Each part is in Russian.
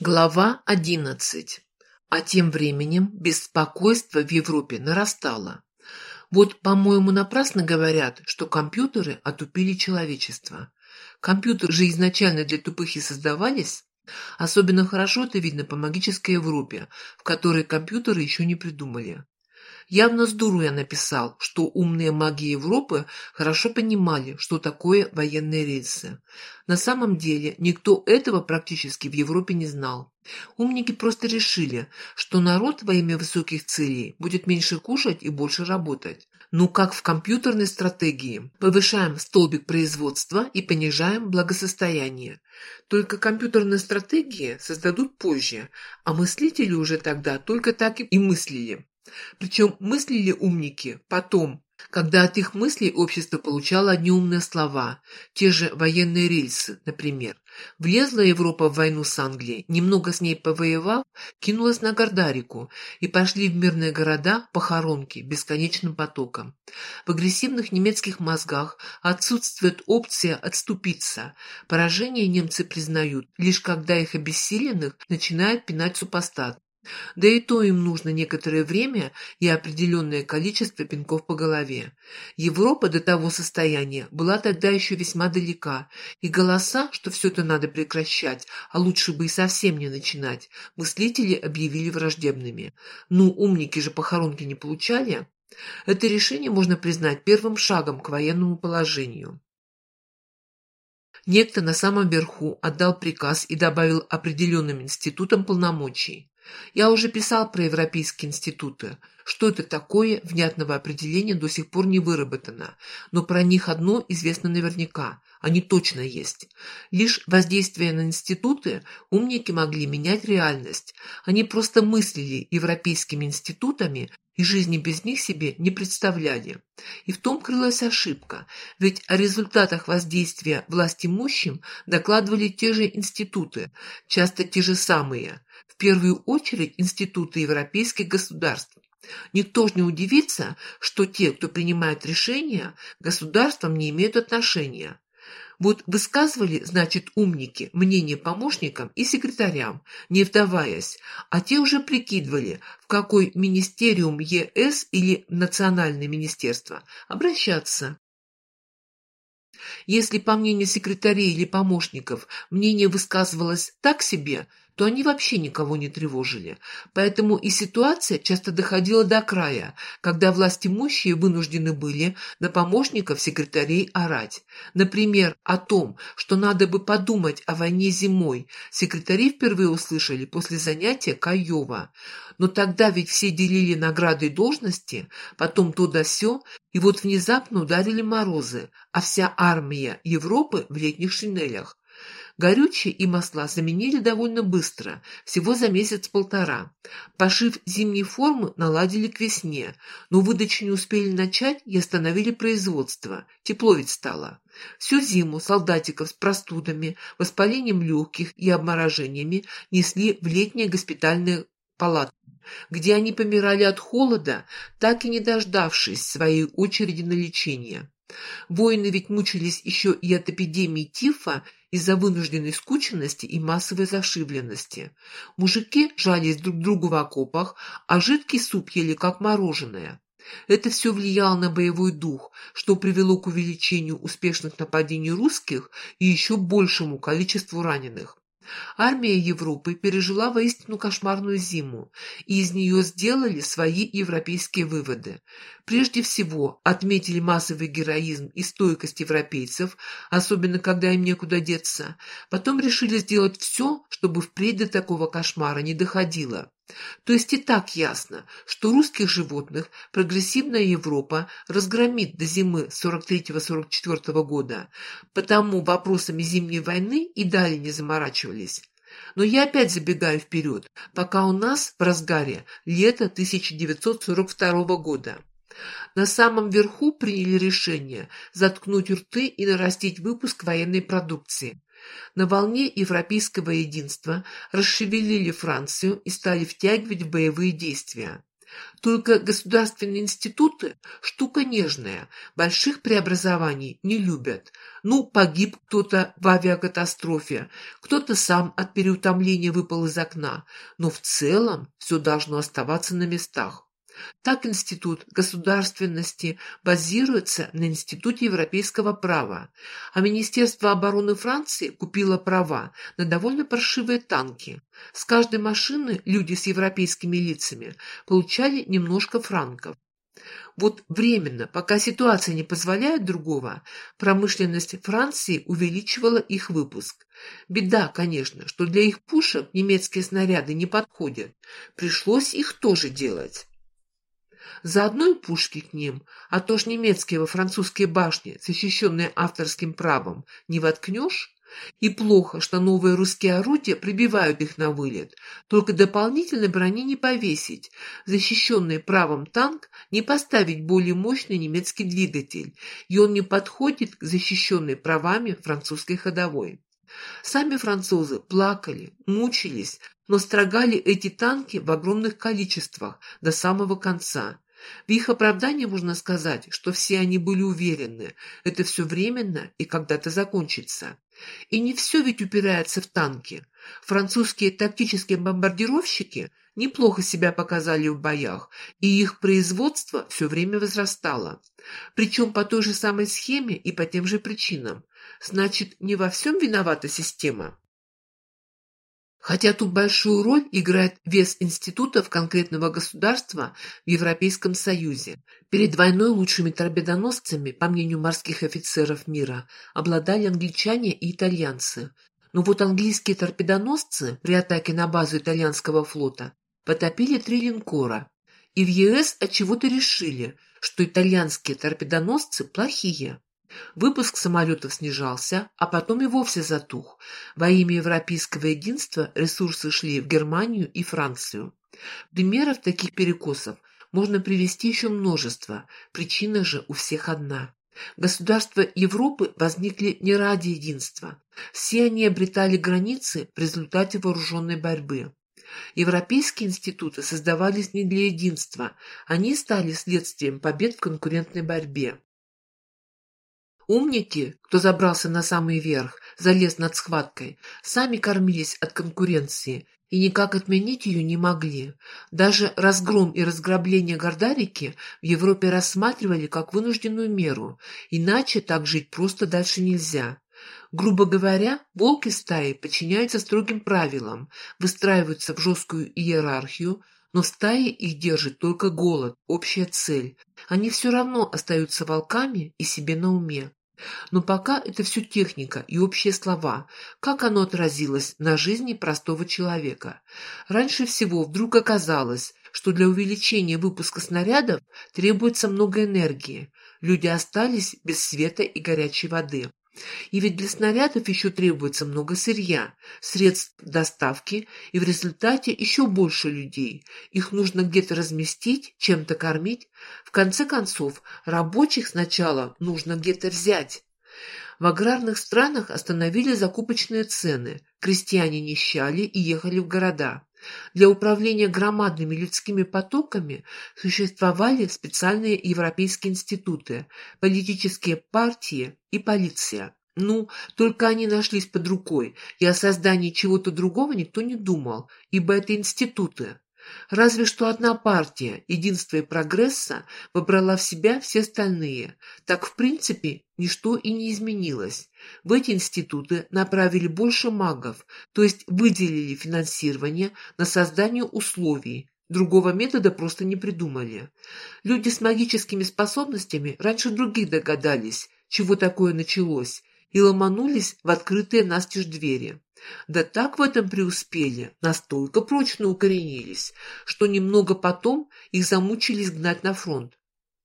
Глава 11. А тем временем беспокойство в Европе нарастало. Вот, по-моему, напрасно говорят, что компьютеры отупили человечество. Компьютеры же изначально для тупых и создавались. Особенно хорошо это видно по магической Европе, в которой компьютеры еще не придумали. Явно с дуру я написал, что умные маги Европы хорошо понимали, что такое военные рельсы. На самом деле никто этого практически в Европе не знал. Умники просто решили, что народ во имя высоких целей будет меньше кушать и больше работать. Ну, как в компьютерной стратегии. Повышаем столбик производства и понижаем благосостояние. Только компьютерные стратегии создадут позже, а мыслители уже тогда только так и мыслили. Причем мыслили умники потом, когда от их мыслей общество получало одни умные слова, те же военные рельсы, например. Влезла Европа в войну с Англией, немного с ней повоевав, кинулась на Гордарику и пошли в мирные города похоронки бесконечным потоком. В агрессивных немецких мозгах отсутствует опция отступиться. Поражение немцы признают, лишь когда их обессиленных начинает пинать супостат. Да и то им нужно некоторое время и определенное количество пинков по голове. Европа до того состояния была тогда еще весьма далека, и голоса, что все это надо прекращать, а лучше бы и совсем не начинать, мыслители объявили враждебными. Ну, умники же похоронки не получали. Это решение можно признать первым шагом к военному положению. Некто на самом верху отдал приказ и добавил определенным институтам полномочий. Я уже писал про европейские институты. Что это такое, внятного определения до сих пор не выработано, но про них одно известно наверняка – они точно есть. Лишь воздействие на институты умники могли менять реальность. Они просто мыслили европейскими институтами и жизни без них себе не представляли. И в том крылась ошибка, ведь о результатах воздействия власть имущим докладывали те же институты, часто те же самые, в первую очередь институты европейских государств. Никто же не удивится, что те, кто принимает решения, государством не имеют отношения. Вот высказывали, значит, умники мнение помощникам и секретарям, не вдаваясь, а те уже прикидывали, в какой министериум ЕС или национальное министерство обращаться. Если, по мнению секретарей или помощников, мнение высказывалось так себе – то они вообще никого не тревожили. Поэтому и ситуация часто доходила до края, когда власть имущие вынуждены были на помощников секретарей орать. Например, о том, что надо бы подумать о войне зимой, секретари впервые услышали после занятия Каева. Но тогда ведь все делили награды и должности, потом то да сё, и вот внезапно ударили морозы, а вся армия Европы в летних шинелях. Горючее и масла заменили довольно быстро, всего за месяц-полтора. Пошив зимней формы наладили к весне, но выдачу не успели начать и остановили производство. Тепло ведь стало. Всю зиму солдатиков с простудами, воспалением легких и обморожениями несли в летние госпитальные палаты где они помирали от холода, так и не дождавшись своей очереди на лечение. Воины ведь мучились еще и от эпидемии тифа из-за вынужденной скученности и массовой зашивленности. Мужики жались друг другу в окопах, а жидкий суп ели как мороженое. Это все влияло на боевой дух, что привело к увеличению успешных нападений русских и еще большему количеству раненых. Армия Европы пережила воистину кошмарную зиму, и из нее сделали свои европейские выводы. Прежде всего, отметили массовый героизм и стойкость европейцев, особенно когда им некуда деться. Потом решили сделать все, чтобы впредь до такого кошмара не доходило. То есть и так ясно, что русских животных прогрессивная Европа разгромит до зимы 43-44 года, потому вопросами зимней войны и далее не заморачивались. Но я опять забегаю вперед, пока у нас в разгаре лето 1942 года. На самом верху приняли решение заткнуть рты и нарастить выпуск военной продукции. На волне европейского единства расшевелили Францию и стали втягивать в боевые действия. Только государственные институты – штука нежная, больших преобразований не любят. Ну, погиб кто-то в авиакатастрофе, кто-то сам от переутомления выпал из окна, но в целом все должно оставаться на местах. Так Институт государственности базируется на Институте европейского права, а Министерство обороны Франции купило права на довольно паршивые танки. С каждой машины люди с европейскими лицами получали немножко франков. Вот временно, пока ситуация не позволяет другого, промышленность Франции увеличивала их выпуск. Беда, конечно, что для их пушек немецкие снаряды не подходят. Пришлось их тоже делать. Заодно и пушки к ним, а то ж немецкие во французские башни, защищенные авторским правом, не воткнешь? И плохо, что новые русские орудия прибивают их на вылет. Только дополнительной брони не повесить. Защищенный правом танк не поставить более мощный немецкий двигатель, и он не подходит к защищенной правами французской ходовой. Сами французы плакали, мучились, но строгали эти танки в огромных количествах до самого конца. В их оправдании можно сказать, что все они были уверены, это все временно и когда-то закончится. И не все ведь упирается в танки. Французские тактические бомбардировщики неплохо себя показали в боях, и их производство все время возрастало. Причем по той же самой схеме и по тем же причинам. Значит, не во всем виновата система. Хотя тут большую роль играет вес институтов конкретного государства в Европейском Союзе. Перед войной лучшими торпедоносцами, по мнению морских офицеров мира, обладали англичане и итальянцы. Но вот английские торпедоносцы при атаке на базу итальянского флота потопили три линкора. И в ЕС отчего-то решили, что итальянские торпедоносцы плохие. Выпуск самолетов снижался, а потом и вовсе затух. Во имя европейского единства ресурсы шли в Германию и Францию. Примеров таких перекосов можно привести еще множество, причина же у всех одна. Государства Европы возникли не ради единства. Все они обретали границы в результате вооруженной борьбы. Европейские институты создавались не для единства, они стали следствием побед в конкурентной борьбе. Умники, кто забрался на самый верх, залез над схваткой, сами кормились от конкуренции и никак отменить ее не могли. Даже разгром и разграбление Гордарики в Европе рассматривали как вынужденную меру, иначе так жить просто дальше нельзя. Грубо говоря, волки стаи подчиняются строгим правилам, выстраиваются в жесткую иерархию, но в стае их держит только голод, общая цель. Они все равно остаются волками и себе на уме. Но пока это все техника и общие слова. Как оно отразилось на жизни простого человека? Раньше всего вдруг оказалось, что для увеличения выпуска снарядов требуется много энергии. Люди остались без света и горячей воды. И ведь для снарядов еще требуется много сырья, средств доставки, и в результате еще больше людей. Их нужно где-то разместить, чем-то кормить. В конце концов, рабочих сначала нужно где-то взять. В аграрных странах остановили закупочные цены, крестьяне нищали и ехали в города. Для управления громадными людскими потоками существовали специальные европейские институты, политические партии и полиция. Ну, только они нашлись под рукой, и о создании чего-то другого никто не думал, ибо это институты. Разве что одна партия, единства и прогресса, выбрала в себя все остальные. Так, в принципе, ничто и не изменилось. В эти институты направили больше магов, то есть выделили финансирование на создание условий. Другого метода просто не придумали. Люди с магическими способностями раньше других догадались, чего такое началось, и ломанулись в открытые настежь двери. Да так в этом преуспели, настолько прочно укоренились, что немного потом их замучились гнать на фронт.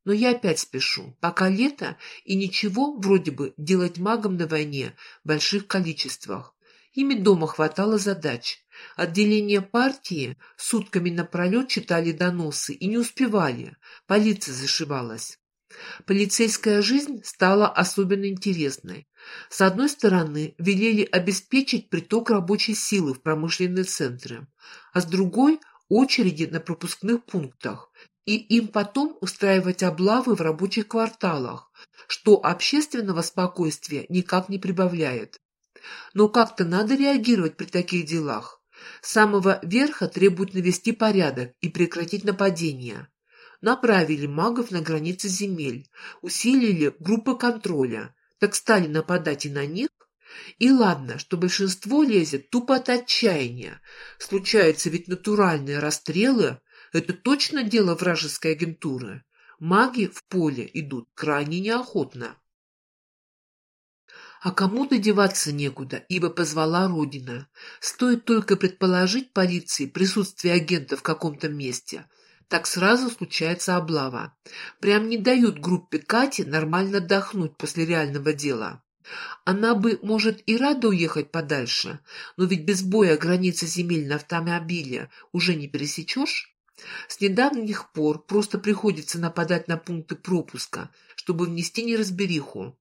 Но я опять спешу. Пока лето, и ничего вроде бы делать магом на войне в больших количествах. Ими дома хватало задач. Отделение партии сутками напролет читали доносы и не успевали. Полиция зашивалась. Полицейская жизнь стала особенно интересной. С одной стороны, велели обеспечить приток рабочей силы в промышленные центры, а с другой очереди на пропускных пунктах и им потом устраивать облавы в рабочих кварталах, что общественного спокойствия никак не прибавляет. Но как-то надо реагировать при таких делах. С самого верха требуют навести порядок и прекратить нападения. Направили магов на границы земель, усилили группы контроля, так стали нападать и на них. И ладно, что большинство лезет тупо от отчаяния. Случаются ведь натуральные расстрелы, это точно дело вражеской агентуры. Маги в поле идут крайне неохотно. А кому-то деваться некуда, ибо позвала Родина. Стоит только предположить полиции присутствие агента в каком-то месте, так сразу случается облава. Прям не дают группе Кати нормально отдохнуть после реального дела. Она бы, может, и рада уехать подальше, но ведь без боя границы земель на автомобиле уже не пересечешь. С недавних пор просто приходится нападать на пункты пропуска, чтобы внести неразбериху.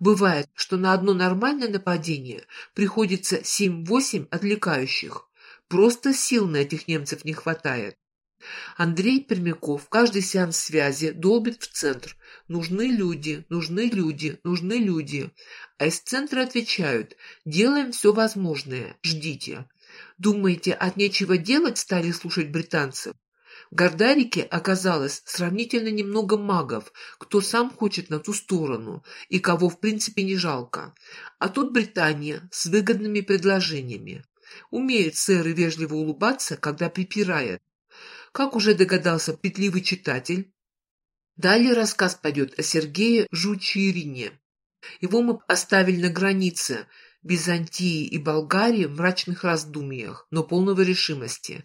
Бывает, что на одно нормальное нападение приходится 7-8 отвлекающих. Просто сил на этих немцев не хватает. Андрей Пермяков каждый сеанс связи долбит в центр. Нужны люди, нужны люди, нужны люди. А из центра отвечают, делаем все возможное, ждите. Думаете, от нечего делать стали слушать британцев? В Гордарике оказалось сравнительно немного магов, кто сам хочет на ту сторону и кого в принципе не жалко. А тут Британия с выгодными предложениями. Умеет сэры вежливо улыбаться, когда припирает. Как уже догадался петливый читатель, далее рассказ пойдет о Сергее Жучирине. Его мы оставили на границе – Византии и Болгарии в мрачных раздумьях, но полного решимости.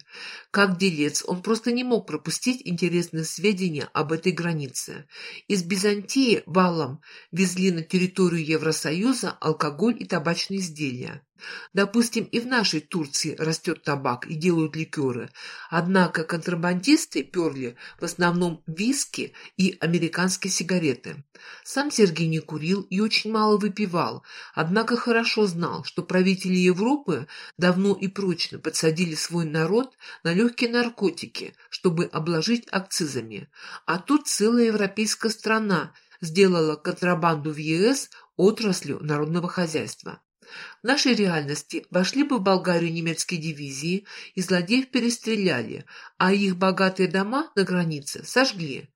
Как делец, он просто не мог пропустить интересные сведения об этой границе. Из Византии валом везли на территорию Евросоюза алкоголь и табачные изделия. Допустим, и в нашей Турции растет табак и делают ликеры, однако контрабандисты перли в основном виски и американские сигареты. Сам Сергей не курил и очень мало выпивал, однако хорошо знал, что правители Европы давно и прочно подсадили свой народ на легкие наркотики, чтобы обложить акцизами. А тут целая европейская страна сделала контрабанду в ЕС отраслью народного хозяйства. В нашей реальности вошли бы в Болгарию немецкие дивизии, и злодеев перестреляли, а их богатые дома на границе сожгли.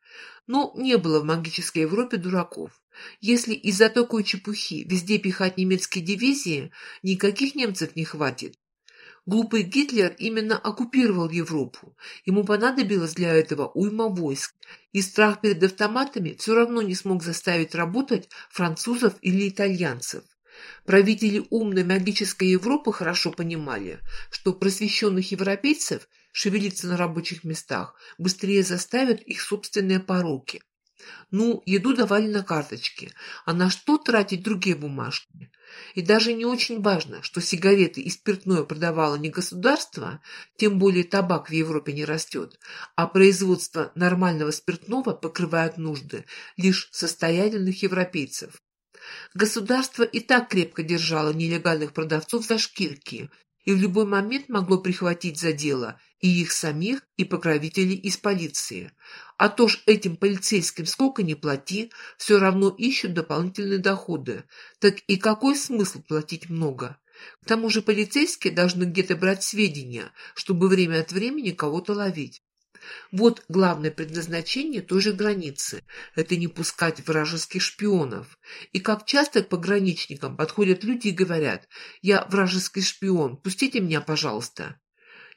Но не было в магической Европе дураков. Если из-за такой чепухи везде пихать немецкие дивизии, никаких немцев не хватит. Глупый Гитлер именно оккупировал Европу. Ему понадобилось для этого уйма войск, и страх перед автоматами все равно не смог заставить работать французов или итальянцев. Правители умной магической Европы хорошо понимали, что просвещенных европейцев шевелиться на рабочих местах быстрее заставят их собственные пороки. Ну, еду давали на карточке, а на что тратить другие бумажки? И даже не очень важно, что сигареты и спиртное продавало не государство, тем более табак в Европе не растет, а производство нормального спиртного покрывает нужды лишь состоятельных европейцев. Государство и так крепко держало нелегальных продавцов за шкирки и в любой момент могло прихватить за дело и их самих, и покровителей из полиции. А то ж этим полицейским сколько ни плати, все равно ищут дополнительные доходы. Так и какой смысл платить много? К тому же полицейские должны где-то брать сведения, чтобы время от времени кого-то ловить. Вот главное предназначение той же границы – это не пускать вражеских шпионов. И как часто к пограничникам подходят люди и говорят «Я вражеский шпион, пустите меня, пожалуйста».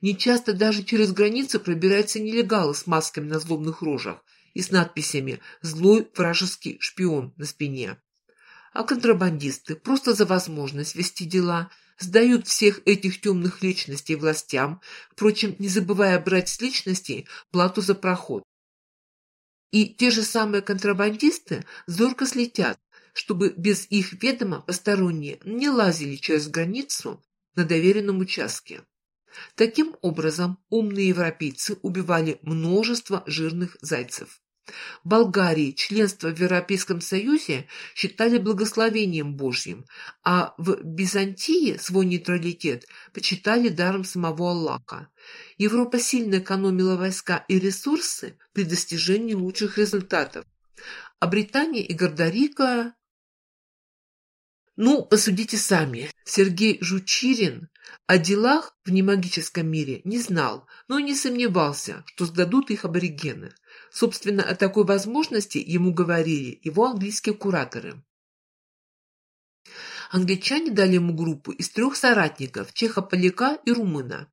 Нечасто даже через границу пробираются нелегалы с масками на злобных рожах и с надписями «Злой вражеский шпион» на спине. А контрабандисты просто за возможность вести дела – сдают всех этих темных личностей властям, впрочем, не забывая брать с личностей плату за проход. И те же самые контрабандисты зорко слетят, чтобы без их ведома посторонние не лазили через границу на доверенном участке. Таким образом, умные европейцы убивали множество жирных зайцев. В Болгарии членство в Европейском Союзе считали благословением Божьим, а в Византии свой нейтралитет почитали даром самого Аллаха. Европа сильно экономила войска и ресурсы при достижении лучших результатов, а Британия и Гордорика ну, посудите сами. Сергей Жучирин о делах в немагическом мире не знал, но не сомневался, что сдадут их аборигены. Собственно, о такой возможности ему говорили его английские кураторы. Англичане дали ему группу из трех соратников – чеха-поляка и румына.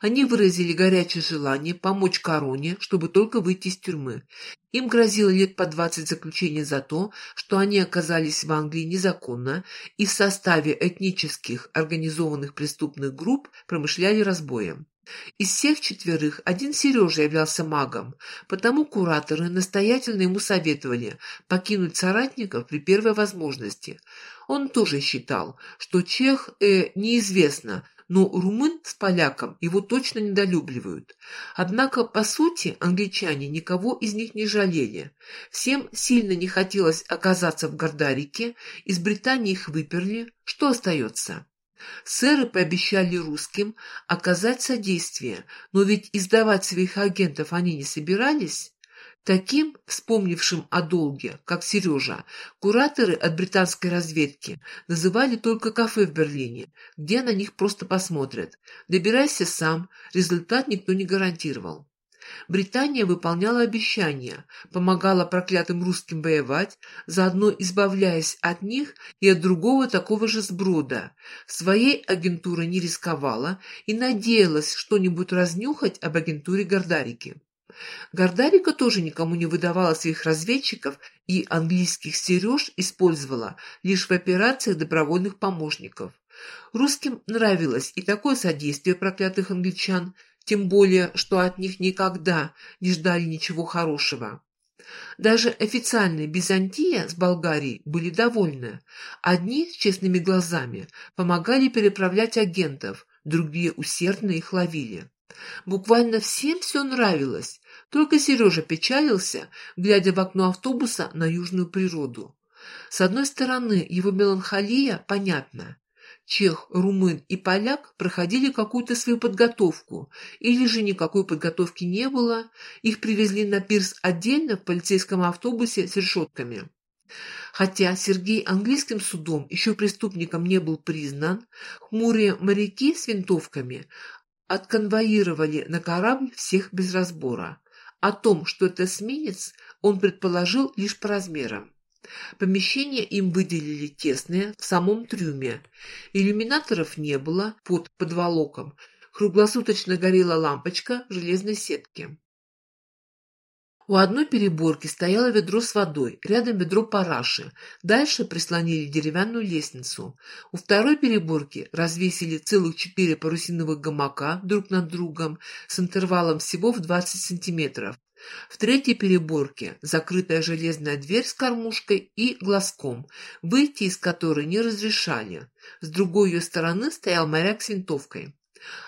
Они выразили горячее желание помочь короне, чтобы только выйти из тюрьмы. Им грозило лет по двадцать заключения за то, что они оказались в Англии незаконно и в составе этнических организованных преступных групп промышляли разбоем. Из всех четверых один Сережа являлся магом, потому кураторы настоятельно ему советовали покинуть соратников при первой возможности. Он тоже считал, что чех э, неизвестно, но румын с поляком его точно недолюбливают. Однако, по сути, англичане никого из них не жалели. Всем сильно не хотелось оказаться в Гордарике, из Британии их выперли. Что остается? Сэры пообещали русским оказать содействие, но ведь издавать своих агентов они не собирались. Таким, вспомнившим о долге, как Сережа, кураторы от британской разведки называли только кафе в Берлине, где на них просто посмотрят. Добирайся сам, результат никто не гарантировал. Британия выполняла обещания, помогала проклятым русским воевать, заодно избавляясь от них и от другого такого же сброда. Своей агентурой не рисковала и надеялась что-нибудь разнюхать об агентуре Гордарики. Гордарика тоже никому не выдавала своих разведчиков и английских Сереж использовала лишь в операциях добровольных помощников. Русским нравилось и такое содействие проклятых англичан, тем более, что от них никогда не ждали ничего хорошего. Даже официальные Византия с Болгарией были довольны. Одни с честными глазами помогали переправлять агентов, другие усердно их ловили. Буквально всем все нравилось, только Сережа печалился, глядя в окно автобуса на южную природу. С одной стороны, его меланхолия понятна. Чех, румын и поляк проходили какую-то свою подготовку, или же никакой подготовки не было, их привезли на пирс отдельно в полицейском автобусе с решетками. Хотя Сергей английским судом еще преступником не был признан, хмурые моряки с винтовками отконвоировали на корабль всех без разбора. О том, что это эсминец, он предположил лишь по размерам. Помещение им выделили тесное в самом трюме. Иллюминаторов не было под подволоком. Круглосуточно горела лампочка в железной сетке. У одной переборки стояло ведро с водой, рядом ведро параши. Дальше прислонили деревянную лестницу. У второй переборки развесили целых четыре парусиновых гамака друг над другом с интервалом всего в 20 сантиметров. В третьей переборке закрытая железная дверь с кормушкой и глазком, выйти из которой не разрешали. С другой ее стороны стоял моряк с винтовкой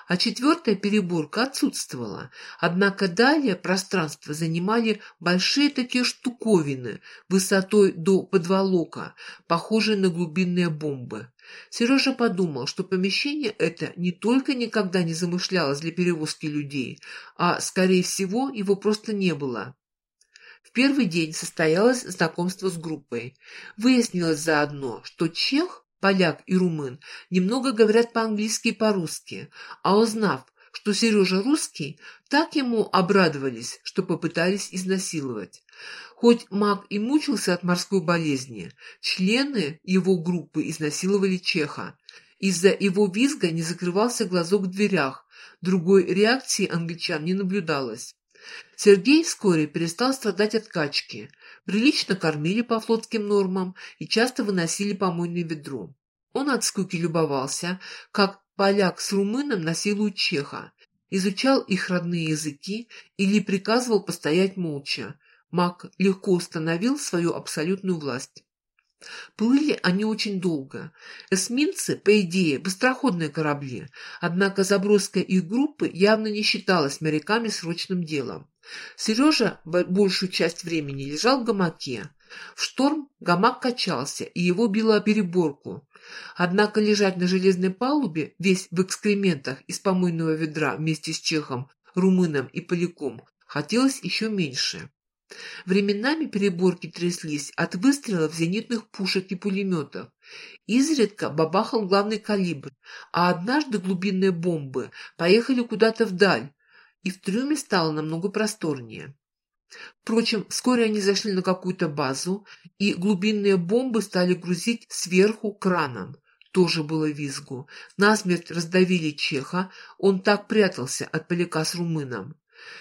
а четвертая переборка отсутствовала. Однако далее пространство занимали большие такие штуковины высотой до подволока, похожие на глубинные бомбы. Сережа подумал, что помещение это не только никогда не замышлялось для перевозки людей, а, скорее всего, его просто не было. В первый день состоялось знакомство с группой. Выяснилось заодно, что чех поляк и румын, немного говорят по-английски и по-русски, а узнав, что Сережа русский, так ему обрадовались, что попытались изнасиловать. Хоть маг и мучился от морской болезни, члены его группы изнасиловали чеха. Из-за его визга не закрывался глазок в дверях, другой реакции англичан не наблюдалось. Сергей вскоре перестал страдать от качки. Прилично кормили по флотским нормам и часто выносили помойное ведро. Он от скуки любовался, как поляк с румыном насилуют чеха, изучал их родные языки или приказывал постоять молча. Маг легко установил свою абсолютную власть. Плыли они очень долго. Эсминцы, по идее, быстроходные корабли, однако заброска их группы явно не считалась моряками срочным делом. Сережа большую часть времени лежал в гамаке. В шторм гамак качался, и его било о переборку. Однако лежать на железной палубе, весь в экскрементах из помойного ведра вместе с чехом, румыном и поляком, хотелось еще меньше. Временами переборки тряслись от выстрелов зенитных пушек и пулеметов. Изредка бабахал главный калибр, а однажды глубинные бомбы поехали куда-то вдаль, и в трюме стало намного просторнее. Впрочем, вскоре они зашли на какую-то базу, и глубинные бомбы стали грузить сверху краном. Тоже было визгу. Насмерть раздавили чеха, он так прятался от поляка с румыном.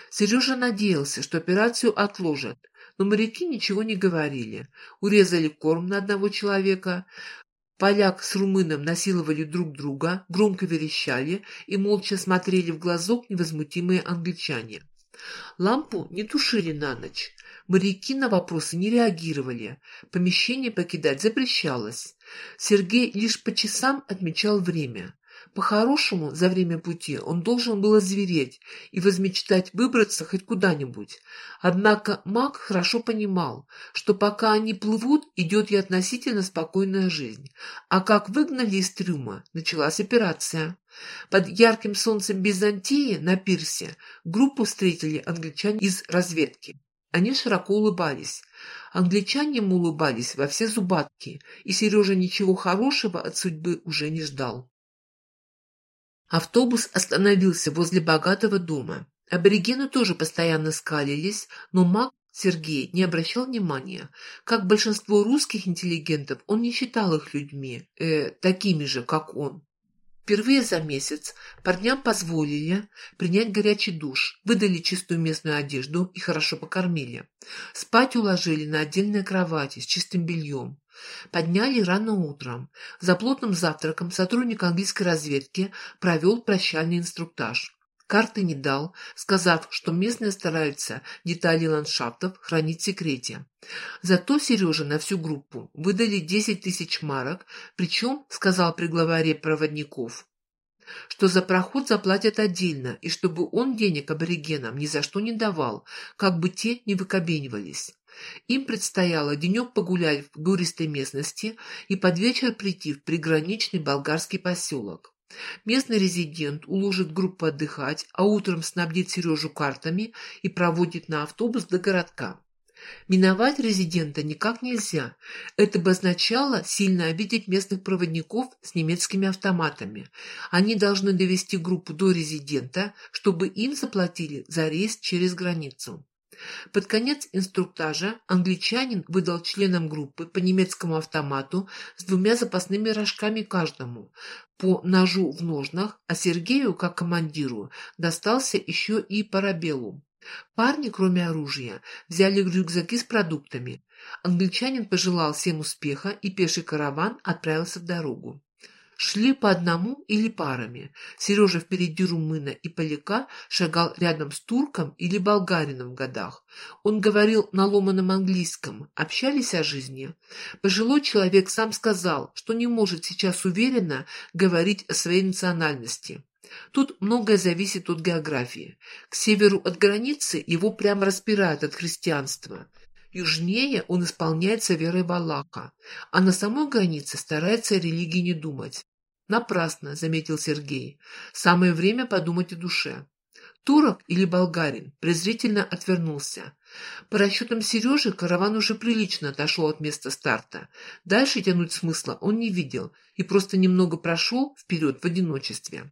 Сережа надеялся, что операцию отложат, но моряки ничего не говорили. Урезали корм на одного человека, поляк с румыном насиловали друг друга, громко верещали и молча смотрели в глазок невозмутимые англичане. Лампу не тушили на ночь. Моряки на вопросы не реагировали. Помещение покидать запрещалось. Сергей лишь по часам отмечал время. По-хорошему, за время пути он должен был озвереть и возмечтать выбраться хоть куда-нибудь. Однако маг хорошо понимал, что пока они плывут, идет и относительно спокойная жизнь. А как выгнали из трюма, началась операция. Под ярким солнцем Византии на пирсе группу встретили англичане из разведки. Они широко улыбались. Англичане ему улыбались во все зубатки, и Сережа ничего хорошего от судьбы уже не ждал. Автобус остановился возле богатого дома. Аборигены тоже постоянно скалились, но маг Сергей не обращал внимания. Как большинство русских интеллигентов, он не считал их людьми, э, такими же, как он. Впервые за месяц парням позволили принять горячий душ, выдали чистую местную одежду и хорошо покормили. Спать уложили на отдельной кровати с чистым бельем. Подняли рано утром. За плотным завтраком сотрудник английской разведки провел прощальный инструктаж. Карты не дал, сказав, что местные стараются детали ландшафтов хранить в секрете. Зато Сереже на всю группу выдали 10 тысяч марок, причем, сказал при главаре проводников, что за проход заплатят отдельно, и чтобы он денег аборигенам ни за что не давал, как бы те не выкобенивались. Им предстояло денек погулять в гористой местности и под вечер прийти в приграничный болгарский поселок. Местный резидент уложит группу отдыхать, а утром снабдит Сережу картами и проводит на автобус до городка. Миновать резидента никак нельзя. Это бы означало сильно обидеть местных проводников с немецкими автоматами. Они должны довести группу до резидента, чтобы им заплатили за рейс через границу. Под конец инструктажа англичанин выдал членам группы по немецкому автомату с двумя запасными рожками каждому, по ножу в ножнах, а Сергею, как командиру, достался еще и парабеллум. Парни, кроме оружия, взяли рюкзаки с продуктами. Англичанин пожелал всем успеха, и пеший караван отправился в дорогу. Шли по одному или парами. Сережа впереди румына и поляка шагал рядом с турком или болгарином в годах. Он говорил на ломаном английском, общались о жизни. Пожилой человек сам сказал, что не может сейчас уверенно говорить о своей национальности. Тут многое зависит от географии. К северу от границы его прямо распирает от христианства. Южнее он исполняется верой Балака, а на самой границе старается о религии не думать. Напрасно, заметил Сергей. Самое время подумать о душе. Турок или болгарин презрительно отвернулся. По расчетам Сережи, караван уже прилично отошел от места старта. Дальше тянуть смысла он не видел и просто немного прошел вперед в одиночестве.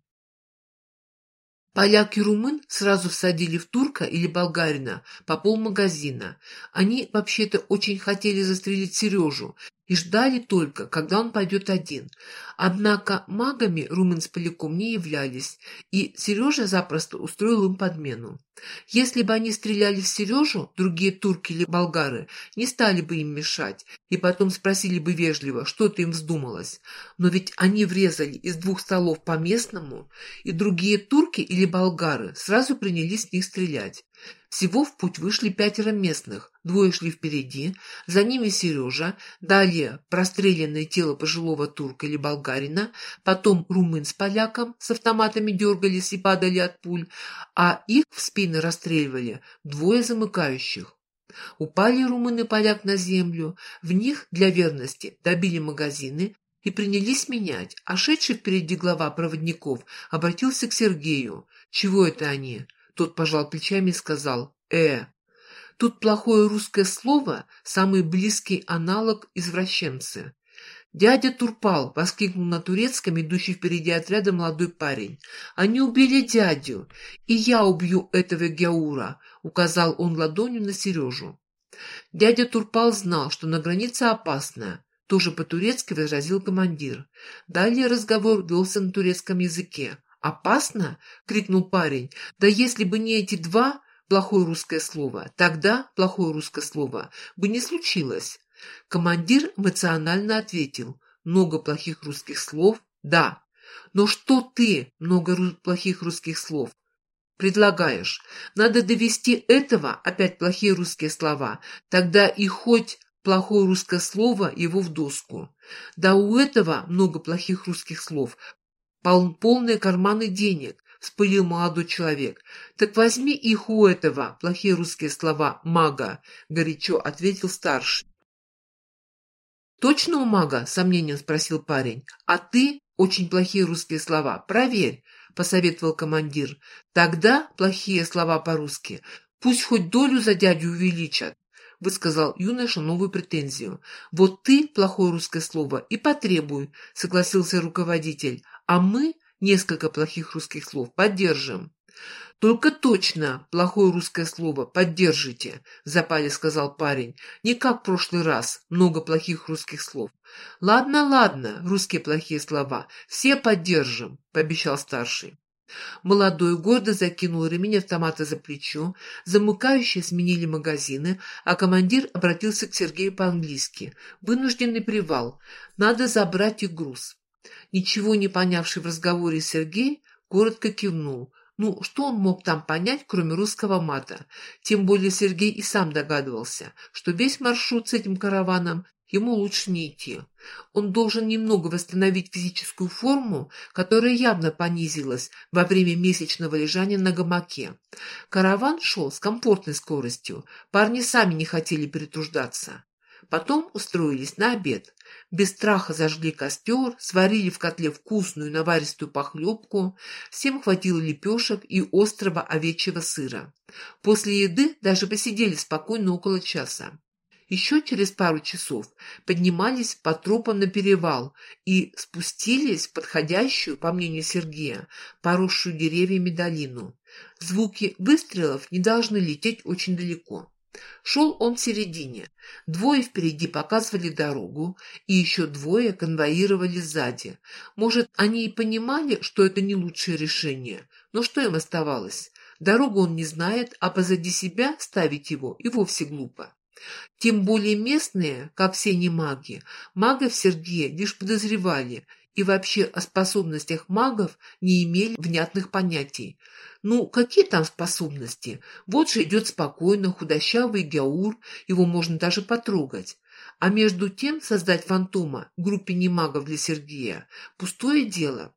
Поляк и румын сразу всадили в турка или болгарина по полмагазина. Они вообще-то очень хотели застрелить Сережу и ждали только, когда он пойдет один. Однако магами Румын с Поляком не являлись, и Сережа запросто устроил им подмену. Если бы они стреляли в Сережу, другие турки или болгары не стали бы им мешать, и потом спросили бы вежливо, что-то им вздумалось. Но ведь они врезали из двух столов по местному, и другие турки или болгары сразу принялись с них стрелять. Всего в путь вышли пятеро местных, двое шли впереди, за ними Сережа, далее простреленное тело пожилого турка или болгарина, потом румын с поляком с автоматами дергались и падали от пуль, а их в спины расстреливали двое замыкающих. Упали румын и поляк на землю, в них для верности добили магазины и принялись менять, а шедший впереди глава проводников обратился к Сергею. «Чего это они?» Тот пожал плечами и сказал «э». Тут плохое русское слово – самый близкий аналог извращенцы. «Дядя Турпал!» – воскликнул на турецком, идущий впереди отряда молодой парень. «Они убили дядю, и я убью этого Геура!» – указал он ладонью на Сережу. Дядя Турпал знал, что на границе опасная. Тоже по-турецки возразил командир. Далее разговор велся на турецком языке. «Опасно?» — крикнул парень. «Да если бы не эти два, плохое русское слово, тогда плохое русское слово бы не случилось». Командир эмоционально ответил. «Много плохих русских слов? Да. Но что ты, много ру плохих русских слов?» предлагаешь. Надо довести этого, опять плохие русские слова, тогда и хоть плохое русское слово его в доску. Да у этого много плохих русских слов, Пол полные карманы денег, вспылил молодой человек. Так возьми их у этого, плохие русские слова, мага, горячо ответил старший. Точно у мага? сомнением спросил парень. А ты очень плохие русские слова. Проверь, посоветовал командир. Тогда плохие слова по-русски. Пусть хоть долю за дядю увеличат высказал юноша новую претензию. «Вот ты, плохое русское слово, и потребуй», — согласился руководитель, «а мы несколько плохих русских слов поддержим». «Только точно плохое русское слово поддержите», — в запале сказал парень. «Не как в прошлый раз, много плохих русских слов». «Ладно, ладно, русские плохие слова, все поддержим», — пообещал старший. Молодой гордо закинул ремень автомата за плечо, замыкающие сменили магазины, а командир обратился к Сергею по-английски. «Вынужденный привал. Надо забрать их груз». Ничего не понявший в разговоре Сергей коротко кивнул. Ну, что он мог там понять, кроме русского мата? Тем более Сергей и сам догадывался, что весь маршрут с этим караваном Ему лучше не идти. Он должен немного восстановить физическую форму, которая явно понизилась во время месячного лежания на гамаке. Караван шел с комфортной скоростью, парни сами не хотели перетруждаться. Потом устроились на обед. Без страха зажгли костер, сварили в котле вкусную наваристую похлебку, всем хватило лепешек и острого овечьего сыра. После еды даже посидели спокойно около часа. Еще через пару часов поднимались по тропам на перевал и спустились в подходящую, по мнению Сергея, поросшую деревьями долину. Звуки выстрелов не должны лететь очень далеко. Шел он в середине. Двое впереди показывали дорогу, и еще двое конвоировали сзади. Может, они и понимали, что это не лучшее решение, но что им оставалось? Дорогу он не знает, а позади себя ставить его и вовсе глупо. Тем более местные, как все не маги, магов Сергея лишь подозревали и вообще о способностях магов не имели внятных понятий. Ну, какие там способности? Вот же идет спокойно худощавый Гяур, его можно даже потрогать. А между тем создать фантома группе немагов для Сергея – пустое дело.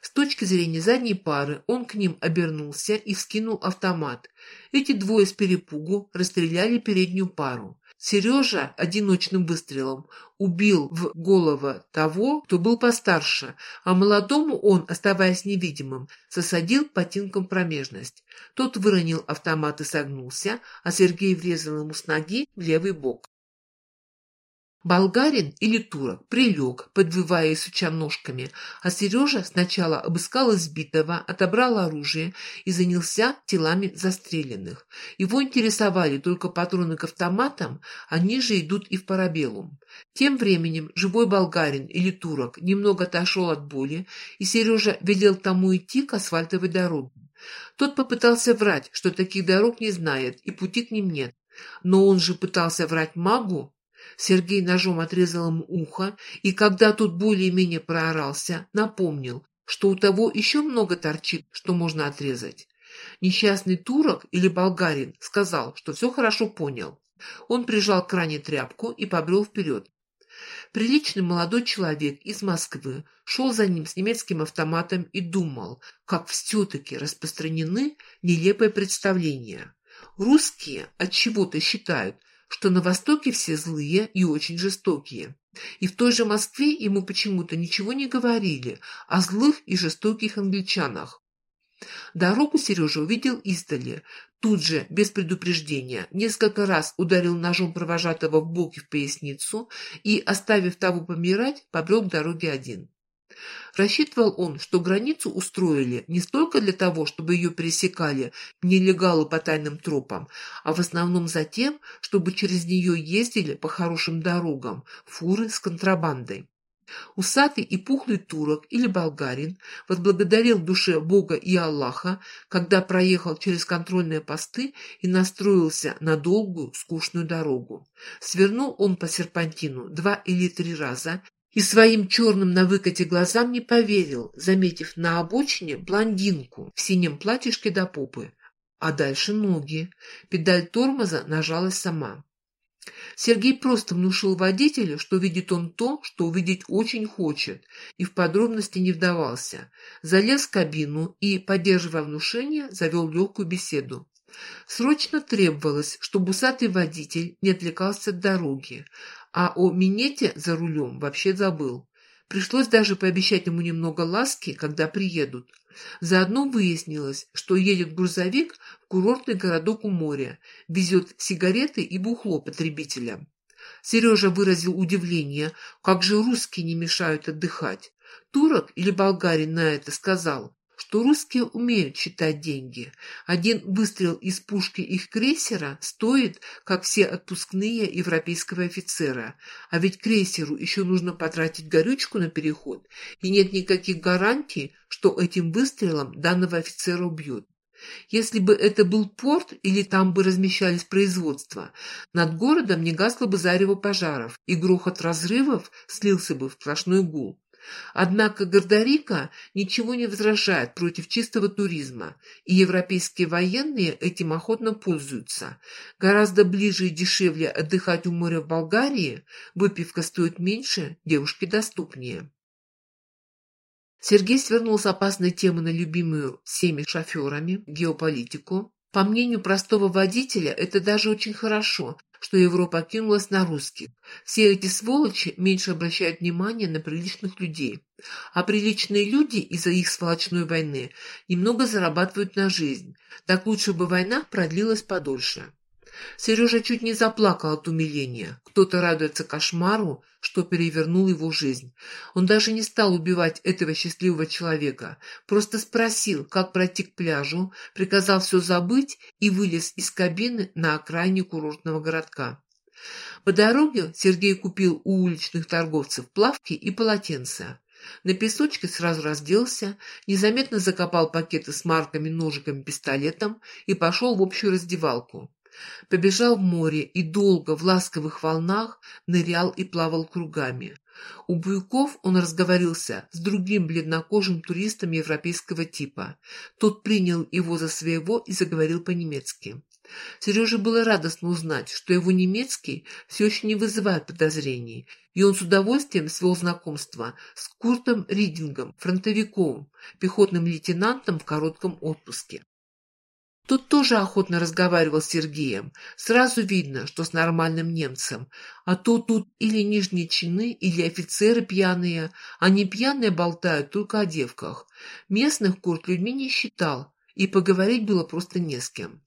С точки зрения задней пары он к ним обернулся и вскинул автомат. Эти двое с перепугу расстреляли переднюю пару. Сережа одиночным выстрелом убил в голову того, кто был постарше, а молодому он, оставаясь невидимым, засадил ботинком промежность. Тот выронил автомат и согнулся, а Сергей врезал ему с ноги в левый бок. Болгарин или турок прилег, подвывая и суча ножками, а Сережа сначала обыскал избитого, отобрал оружие и занялся телами застреленных. Его интересовали только патроны к автоматам, они же идут и в парабеллум. Тем временем живой болгарин или турок немного отошел от боли, и Сережа велел тому идти к асфальтовой дороге. Тот попытался врать, что таких дорог не знает и пути к ним нет. Но он же пытался врать магу, Сергей ножом отрезал ему ухо, и когда тот более-менее проорался, напомнил, что у того еще много торчит, что можно отрезать. Несчастный турок или болгарин сказал, что все хорошо понял. Он прижал к ране тряпку и побрел вперед. Приличный молодой человек из Москвы шел за ним с немецким автоматом и думал, как все-таки распространены нелепые представления. Русские от чего-то считают, что на Востоке все злые и очень жестокие. И в той же Москве ему почему-то ничего не говорили о злых и жестоких англичанах. Дорогу Сережа увидел издали. Тут же, без предупреждения, несколько раз ударил ножом провожатого в бок и в поясницу и, оставив того помирать, побрел к дороге один. Рассчитывал он, что границу устроили не столько для того, чтобы ее пересекали нелегалы по тайным тропам, а в основном за тем, чтобы через нее ездили по хорошим дорогам фуры с контрабандой. Усатый и пухлый турок или болгарин возблагодарил душе Бога и Аллаха, когда проехал через контрольные посты и настроился на долгую, скучную дорогу. Свернул он по серпантину два или три раза и своим черным на выкате глазам не поверил, заметив на обочине блондинку в синем платьишке до попы, а дальше ноги. Педаль тормоза нажалась сама. Сергей просто внушил водителю, что видит он то, что увидеть очень хочет, и в подробности не вдавался. Залез в кабину и, поддерживая внушение, завел легкую беседу. Срочно требовалось, чтобы усатый водитель не отвлекался от дороги, а о минете за рулем вообще забыл. Пришлось даже пообещать ему немного ласки, когда приедут. Заодно выяснилось, что едет грузовик в курортный городок у моря, везет сигареты и бухло потребителям. Сережа выразил удивление, как же русские не мешают отдыхать. Турок или болгарин на это сказал, что русские умеют считать деньги. Один выстрел из пушки их крейсера стоит, как все отпускные европейского офицера. А ведь крейсеру еще нужно потратить горючку на переход, и нет никаких гарантий, что этим выстрелом данного офицера убьют. Если бы это был порт или там бы размещались производства, над городом не гасло бы зарево пожаров, и грохот разрывов слился бы в сплошной гул. Однако Гордорика ничего не возражает против чистого туризма, и европейские военные этим охотно пользуются. Гораздо ближе и дешевле отдыхать у моря в Болгарии, выпивка стоит меньше, девушке доступнее. Сергей свернул с опасной темы на любимую всеми шоферами геополитику. По мнению простого водителя, это даже очень хорошо, что Европа кинулась на русских. Все эти сволочи меньше обращают внимание на приличных людей. А приличные люди из-за их сволочной войны немного зарабатывают на жизнь. Так лучше бы война продлилась подольше. Сережа чуть не заплакал от умиления. Кто-то радуется кошмару, что перевернул его жизнь. Он даже не стал убивать этого счастливого человека, просто спросил, как пройти к пляжу, приказал все забыть и вылез из кабины на окраине курортного городка. По дороге Сергей купил у уличных торговцев плавки и полотенца. На песочке сразу разделся, незаметно закопал пакеты с марками, ножиками, пистолетом и пошел в общую раздевалку. Побежал в море и долго в ласковых волнах нырял и плавал кругами. У Буйков он разговорился с другим бледнокожим туристом европейского типа. Тот принял его за своего и заговорил по-немецки. Сереже было радостно узнать, что его немецкий все еще не вызывает подозрений, и он с удовольствием свел знакомство с Куртом Ридингом, фронтовиком, пехотным лейтенантом в коротком отпуске. Тот тоже охотно разговаривал с Сергеем. Сразу видно, что с нормальным немцем. А то тут или нижние чины, или офицеры пьяные. Они пьяные болтают только о девках. Местных Курт людьми не считал, и поговорить было просто не с кем.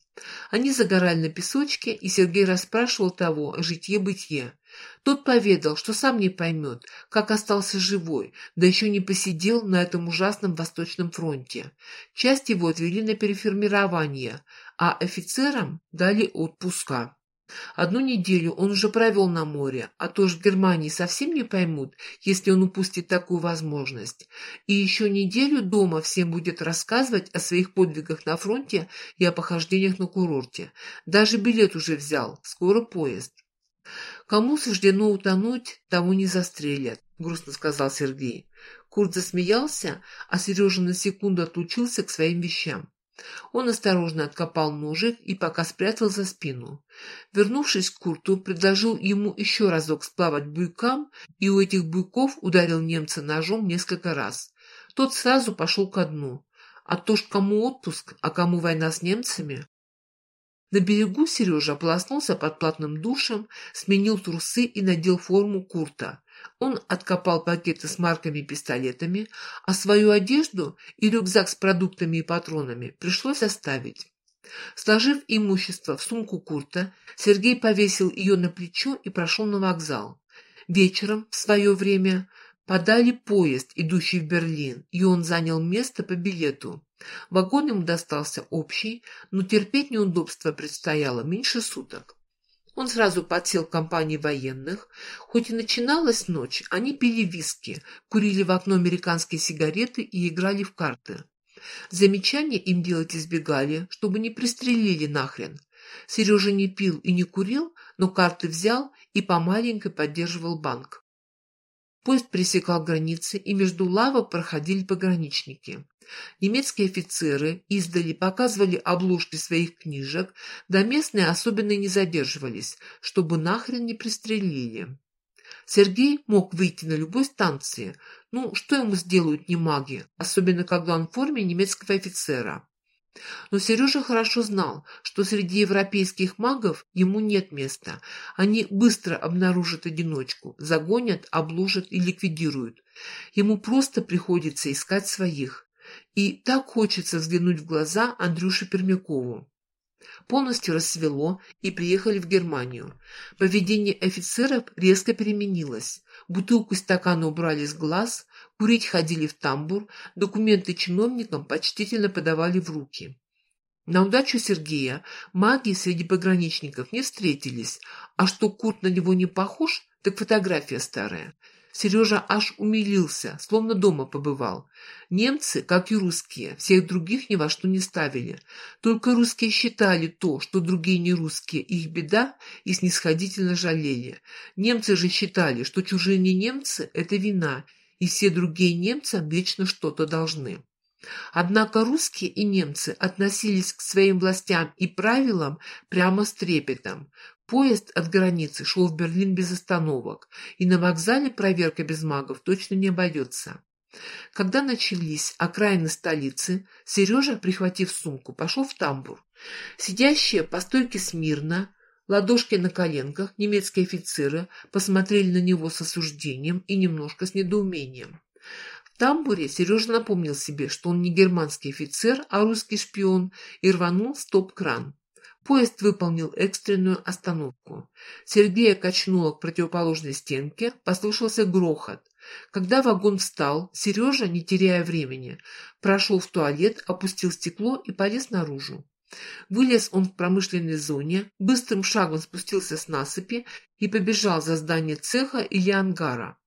Они загорали на песочке, и Сергей расспрашивал того о житье-бытие. Тот поведал, что сам не поймет, как остался живой, да еще не посидел на этом ужасном Восточном фронте. Часть его отвели на переформирование, а офицерам дали отпуска. Одну неделю он уже провел на море, а то ж в Германии совсем не поймут, если он упустит такую возможность. И еще неделю дома всем будет рассказывать о своих подвигах на фронте и о похождениях на курорте. Даже билет уже взял, скоро поезд. «Кому суждено утонуть, тому не застрелят», — грустно сказал Сергей. Курт засмеялся, а Сережа на секунду отлучился к своим вещам. Он осторожно откопал ножик и пока спрятал за спину. Вернувшись к Курту, предложил ему еще разок сплавать буйкам, и у этих буйков ударил немца ножом несколько раз. Тот сразу пошел ко дну. А то ж кому отпуск, а кому война с немцами? На берегу Сережа ополоснулся под платным душем, сменил трусы и надел форму Курта. Он откопал пакеты с марками и пистолетами, а свою одежду и рюкзак с продуктами и патронами пришлось оставить. Сложив имущество в сумку Курта, Сергей повесил ее на плечо и прошел на вокзал. Вечером, в свое время, подали поезд, идущий в Берлин, и он занял место по билету. Вагон ему достался общий, но терпеть неудобства предстояло меньше суток. Он сразу подсел к компании военных. Хоть и начиналась ночь, они пили виски, курили в окно американские сигареты и играли в карты. Замечания им делать избегали, чтобы не пристрелили нахрен. Сережа не пил и не курил, но карты взял и по маленькой поддерживал банк. Поезд пересекал границы, и между лавок проходили пограничники. Немецкие офицеры издали показывали обложки своих книжек, да местные особенно не задерживались, чтобы нахрен не пристрелили. Сергей мог выйти на любой станции. Ну, что ему сделают не маги, особенно когда он в форме немецкого офицера. Но Сережа хорошо знал, что среди европейских магов ему нет места. Они быстро обнаружат одиночку, загонят, обложат и ликвидируют. Ему просто приходится искать своих. И так хочется взглянуть в глаза Андрюше Пермякову. Полностью рассвело и приехали в Германию. Поведение офицеров резко переменилось. Бутылку стакана убрали с глаз, курить ходили в тамбур, документы чиновникам почтительно подавали в руки. На удачу Сергея маги среди пограничников не встретились, а что Курт на него не похож, так фотография старая. Сережа аж умилился, словно дома побывал. Немцы, как и русские, всех других ни во что не ставили. Только русские считали то, что другие не русские, их беда, и снисходительно жалели. Немцы же считали, что чужие не немцы – это вина, и все другие немцам вечно что-то должны. Однако русские и немцы относились к своим властям и правилам прямо с трепетом. Поезд от границы шел в Берлин без остановок, и на вокзале проверка без магов точно не обойдется. Когда начались окраины столицы, Сережа, прихватив сумку, пошел в тамбур. Сидящие по стойке смирно, ладошки на коленках, немецкие офицеры посмотрели на него с осуждением и немножко с недоумением. В тамбуре Сережа напомнил себе, что он не германский офицер, а русский шпион, и рванул стоп-кран. Поезд выполнил экстренную остановку. Сергея качнуло к противоположной стенке, послышался грохот. Когда вагон встал, Сережа, не теряя времени, прошел в туалет, опустил стекло и полез наружу. Вылез он в промышленной зоне, быстрым шагом спустился с насыпи и побежал за здание цеха или ангара.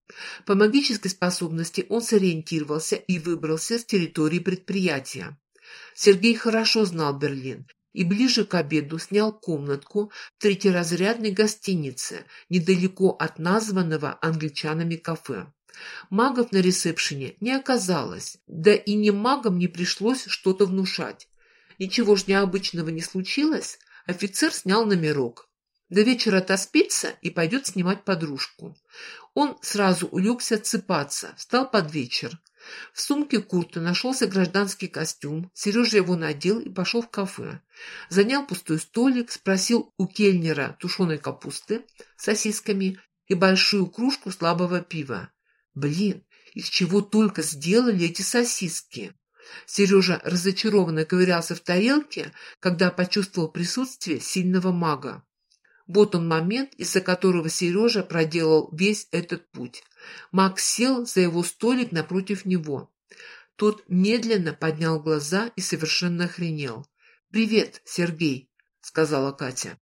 По магической способности он сориентировался и выбрался с территории предприятия. Сергей хорошо знал Берлин и ближе к обеду снял комнатку в третьеразрядной гостинице недалеко от названного англичанами кафе. Магов на ресепшене не оказалось, да и ни магам не пришлось что-то внушать. Ничего ж необычного не случилось, офицер снял номерок. До вечера отоспится и пойдет снимать подружку. Он сразу улегся отсыпаться, встал под вечер. В сумке Курта нашелся гражданский костюм, Сережа его надел и пошел в кафе. Занял пустой столик, спросил у кельнера тушеной капусты с сосисками и большую кружку слабого пива. Блин, из чего только сделали эти сосиски? Сережа разочарованно ковырялся в тарелке, когда почувствовал присутствие сильного мага. Вот он момент, из-за которого Сережа проделал весь этот путь. Макс сел за его столик напротив него. Тот медленно поднял глаза и совершенно охренел. «Привет, Сергей», — сказала Катя.